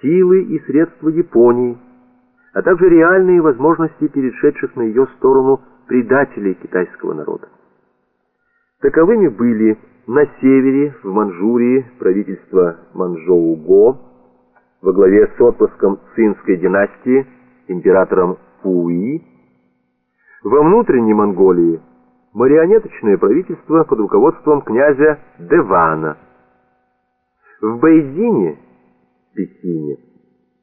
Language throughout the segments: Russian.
силы и средства Японии, а также реальные возможности перешедших на ее сторону предателей китайского народа. Таковыми были на севере, в Манчжурии, правительство Манчжоу-Го во главе с отпуском цинской династии, императором Фуи, во внутренней Монголии марионеточное правительство под руководством князя Девана. В Бейдине, Пекине,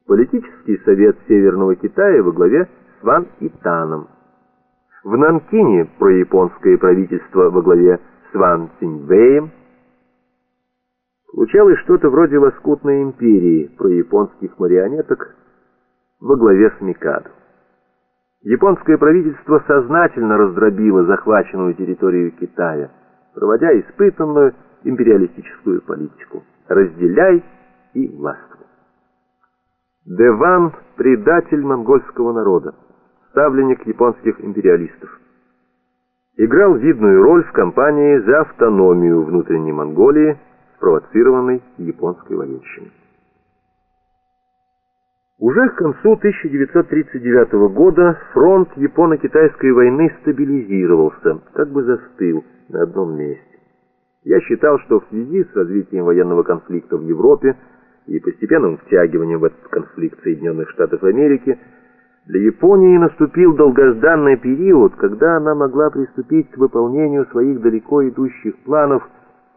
политический совет Северного Китая во главе с Ван Итаном. В Нанкине прояпонское правительство во главе с Ван Циньвэем. Получалось что-то вроде лоскутной империи прояпонских марионеток во главе с Микадо. Японское правительство сознательно раздробило захваченную территорию Китая, проводя испытанную империалистическую политику «разделяй и властвуй». Деван – предатель монгольского народа, ставленник японских империалистов. Играл видную роль в кампании за автономию внутренней Монголии, спровоцированной японской военщиной. Уже к концу 1939 года фронт Японо-Китайской войны стабилизировался, как бы застыл на одном месте. Я считал, что в связи с развитием военного конфликта в Европе и постепенным втягиванием в этот конфликт Соединенных Штатов Америки, для Японии наступил долгожданный период, когда она могла приступить к выполнению своих далеко идущих планов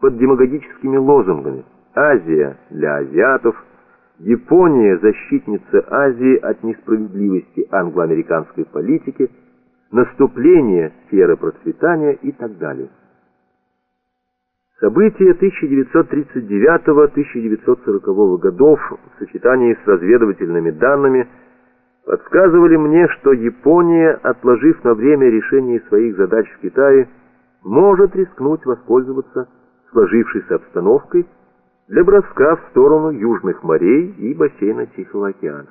под демагогическими лозунгами «Азия для азиатов», Япония – защитница Азии от несправедливости англо-американской политики, наступление сферы процветания и так далее. События 1939-1940 годов в сочетании с разведывательными данными подсказывали мне, что Япония, отложив на время решение своих задач в Китае, может рискнуть воспользоваться сложившейся обстановкой для броска в сторону южных морей и бассейна Тихого океана.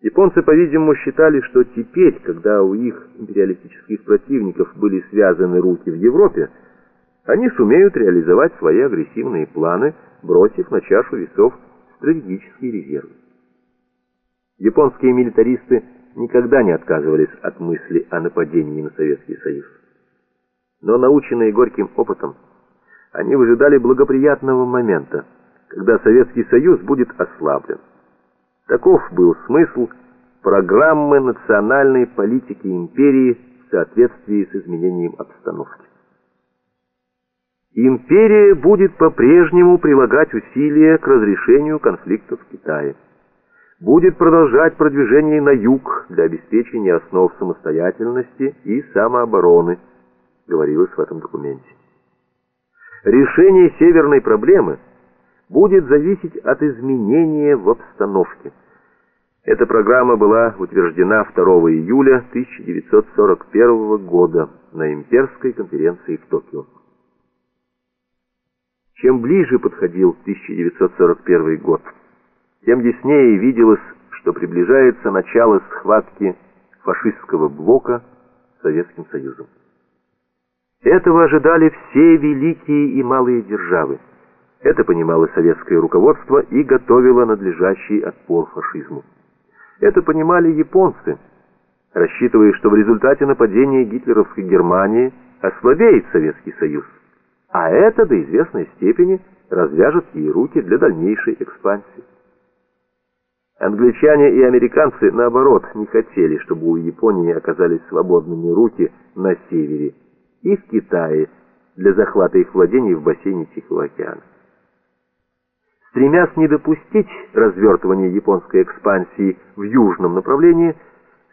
Японцы, по-видимому, считали, что теперь, когда у их империалистических противников были связаны руки в Европе, они сумеют реализовать свои агрессивные планы, бросив на чашу весов стратегические резервы. Японские милитаристы никогда не отказывались от мысли о нападении на Советский Союз. Но наученные горьким опытом, они выжидали благоприятного момента, когда Советский Союз будет ослаблен. Таков был смысл программы национальной политики империи в соответствии с изменением обстановки. Империя будет по-прежнему прилагать усилия к разрешению конфликта в Китае. Будет продолжать продвижение на юг для обеспечения основ самостоятельности и самообороны, говорилось в этом документе. Решение северной проблемы будет зависеть от изменения в обстановке. Эта программа была утверждена 2 июля 1941 года на имперской конференции в Токио. Чем ближе подходил 1941 год, тем яснее виделось, что приближается начало схватки фашистского блока с Советским Союзом. Этого ожидали все великие и малые державы. Это понимало советское руководство и готовило надлежащий отпор фашизму. Это понимали японцы, рассчитывая, что в результате нападения гитлеровской Германии ослабеет Советский Союз, а это до известной степени развяжет ей руки для дальнейшей экспансии. Англичане и американцы, наоборот, не хотели, чтобы у Японии оказались свободными руки на севере, и в Китае для захвата их владений в бассейне Тихого океана. Стремясь не допустить развертывания японской экспансии в южном направлении,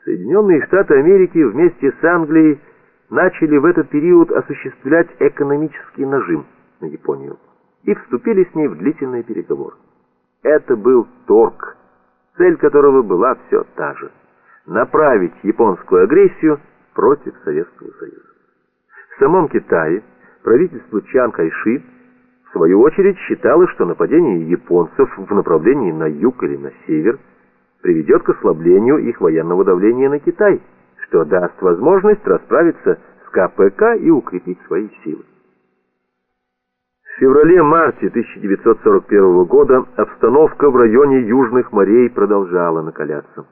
Соединенные Штаты Америки вместе с Англией начали в этот период осуществлять экономический нажим на Японию и вступили с ней в длительные переговоры. Это был торг, цель которого была все та же – направить японскую агрессию против Советского Союза. В самом Китае правительство Чан Кайши в свою очередь считало, что нападение японцев в направлении на юг или на север приведет к ослаблению их военного давления на Китай, что даст возможность расправиться с КПК и укрепить свои силы. В феврале-марте 1941 года обстановка в районе Южных морей продолжала накаляться.